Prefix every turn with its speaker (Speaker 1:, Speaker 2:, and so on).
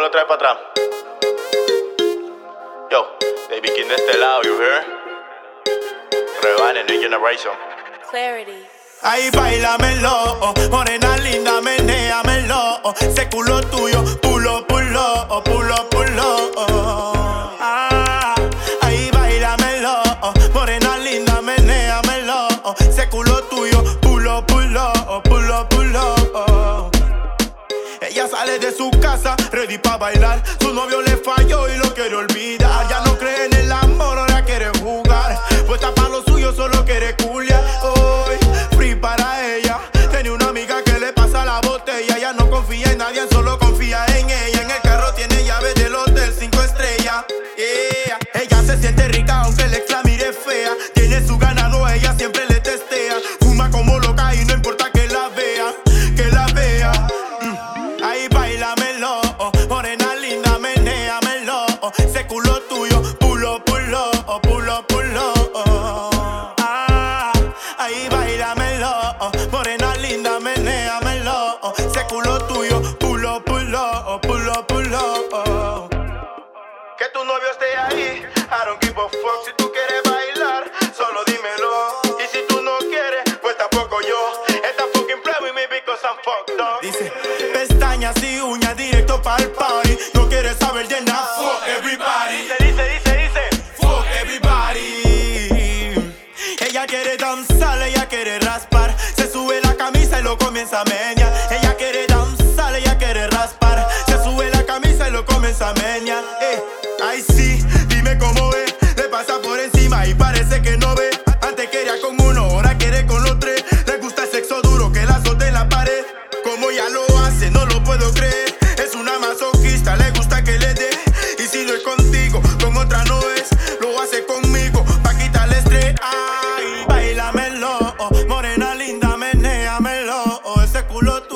Speaker 1: lo trae para atrás. Yo, Baby King de este lado, you hear? Rebane, New Generation.
Speaker 2: Clarity.
Speaker 3: Ahí bailamelo, morena linda, menéamelo. Ese culo tuyo, de su casa, ready pa' bailar. Su novio le falló y lo quiere olvidar. Ya no cree menéamelo. Ese culo tuyo, pulo, pulo, pulo, pulo. Ah, ahí bailamelo, morena linda, menéamelo. Ese culo tuyo, pulo, pulo, pulo, pulo. Que tu novio esté ahí, I don't give a fuck. Si tú quieres bailar, solo dímelo. Y si tú no quieres, pues tampoco yo. Esta fucking play with me because I'm fucked up. Dice, pestañas y uñas directo pa'l party. No quieres saber de nada, quiere danzar, ella quiere raspar. Se sube la camisa y lo comienza a menear. Ella quiere danzar, ella quiere raspar. Se sube la camisa y lo comienza a menear. Eh, ay sí, dime cómo ve. Le pasa por encima y parece que no ve. Antes quería con uno, ahora quiere con los tres. Le gusta el sexo duro que la azote en la pared. Como ya lo hace, no lo puedo creer. Es una masoquista, le gusta que le dé. Y si no es contigo, con otra no es. Lo hace conmigo pa' quitarle estrés. Ah. culo